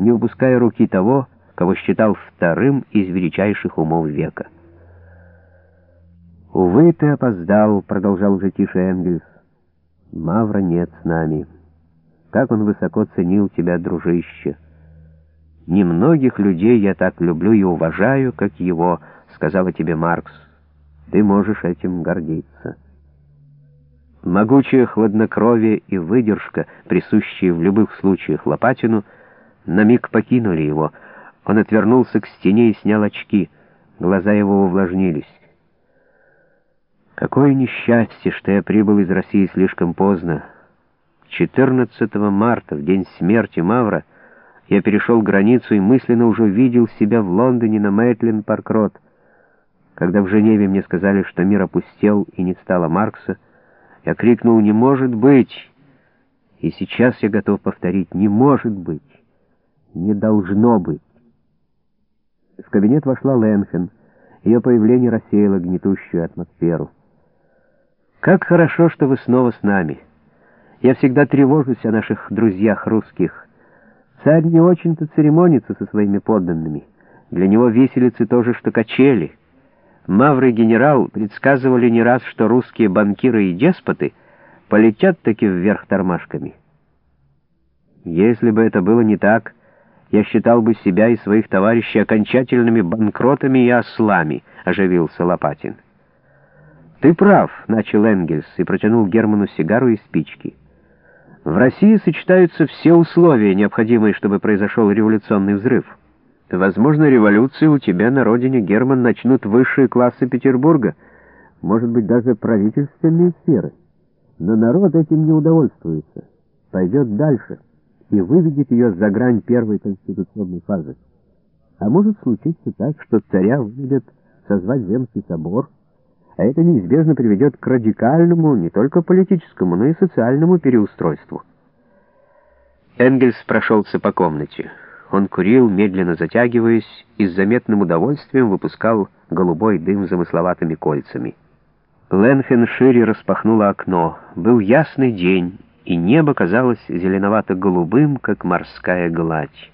не упуская руки того, кого считал вторым из величайших умов века. «Увы, ты опоздал», — продолжал уже тише Энгельс. «Мавра нет с нами. Как он высоко ценил тебя, дружище!» «Немногих людей я так люблю и уважаю, как его», — сказала тебе Маркс. «Ты можешь этим гордиться». Могучее хладнокровие и выдержка, присущие в любых случаях Лопатину, на миг покинули его. Он отвернулся к стене и снял очки. Глаза его увлажнились. Какое несчастье, что я прибыл из России слишком поздно. 14 марта, в день смерти Мавра, я перешел границу и мысленно уже видел себя в Лондоне на Мэйтленд-Парк-Род. Когда в Женеве мне сказали, что мир опустел и не стало Маркса, я крикнул «Не может быть!» И сейчас я готов повторить «Не может быть! Не должно быть!» В кабинет вошла Ленхен. Ее появление рассеяло гнетущую атмосферу. Как хорошо, что вы снова с нами. Я всегда тревожусь о наших друзьях русских. Царь не очень-то церемонится со своими подданными. Для него виселицы то же, что качели. Мавры генерал предсказывали не раз, что русские банкиры и деспоты полетят таки вверх тормашками. Если бы это было не так, я считал бы себя и своих товарищей окончательными банкротами и ослами, оживился Лопатин. «Ты прав», — начал Энгельс и протянул Герману сигару и спички. «В России сочетаются все условия, необходимые, чтобы произошел революционный взрыв. Возможно, революции у тебя на родине, Герман, начнут высшие классы Петербурга, может быть, даже правительственные сферы. Но народ этим не удовольствуется, пойдет дальше и выведет ее за грань первой конституционной фазы. А может случиться так, что царя выведет созвать Земский собор, а это неизбежно приведет к радикальному, не только политическому, но и социальному переустройству. Энгельс прошелся по комнате. Он курил, медленно затягиваясь, и с заметным удовольствием выпускал голубой дым замысловатыми кольцами. Ленфен шире распахнула окно. Был ясный день, и небо казалось зеленовато-голубым, как морская гладь.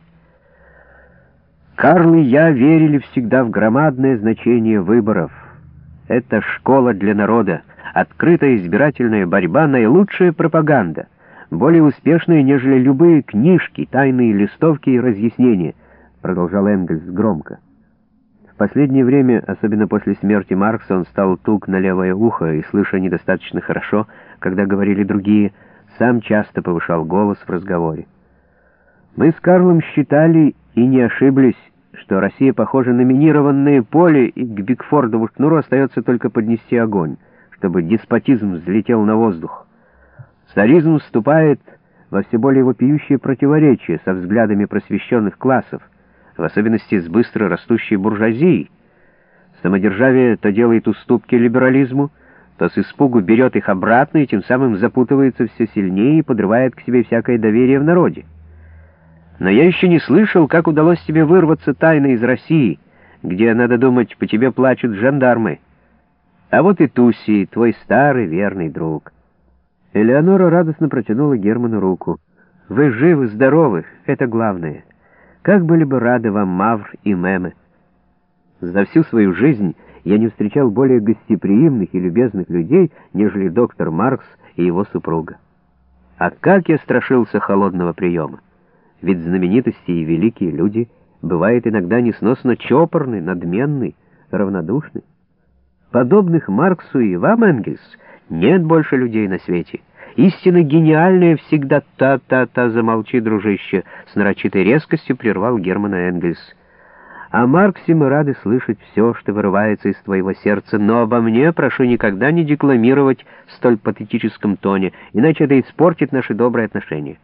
Карл и я верили всегда в громадное значение выборов — это школа для народа, открытая избирательная борьба — наилучшая пропаганда, более успешная, нежели любые книжки, тайные листовки и разъяснения, продолжал Энгельс громко. В последнее время, особенно после смерти Маркса, он стал тук на левое ухо и, слыша недостаточно хорошо, когда говорили другие, сам часто повышал голос в разговоре. Мы с Карлом считали и не ошиблись, что Россия похожа на минированное поле, и к Бигфордову шнуру остается только поднести огонь, чтобы деспотизм взлетел на воздух. Царизм вступает во все более вопиющее противоречие со взглядами просвещенных классов, в особенности с быстро растущей буржуазией. Самодержавие то делает уступки либерализму, то с испугу берет их обратно и тем самым запутывается все сильнее и подрывает к себе всякое доверие в народе. Но я еще не слышал, как удалось тебе вырваться тайно из России, где, надо думать, по тебе плачут жандармы. А вот и Туси, твой старый верный друг». Элеонора радостно протянула Герману руку. «Вы живы, здоровы, это главное. Как были бы рады вам Мавр и Мемы. За всю свою жизнь я не встречал более гостеприимных и любезных людей, нежели доктор Маркс и его супруга. А как я страшился холодного приема! Ведь знаменитости и великие люди бывают иногда несносно чопорны, надменны, равнодушны. Подобных Марксу и вам, Энгельс, нет больше людей на свете. Истинно гениальная всегда та-та-та, замолчи, дружище, с нарочитой резкостью прервал Германа Энгельс. О Марксе мы рады слышать все, что вырывается из твоего сердца, но обо мне прошу никогда не декламировать в столь патетическом тоне, иначе это испортит наши добрые отношения.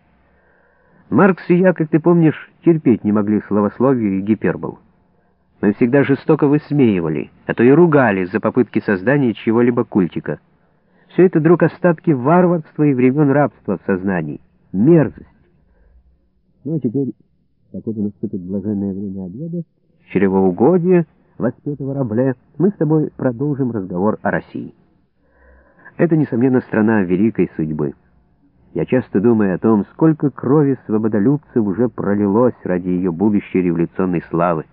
Маркс и я, как ты помнишь, терпеть не могли словословию и гипербол. Мы всегда жестоко высмеивали, а то и ругали за попытки создания чего-либо культика. Все это, друг, остатки варварства и времен рабства в сознании. Мерзость. Ну, а теперь, покуда наступит блаженное время обеда, чревоугодие воспетого Рабле, мы с тобой продолжим разговор о России. Это, несомненно, страна великой судьбы. Я часто думаю о том, сколько крови свободолюбцев уже пролилось ради ее будущей революционной славы.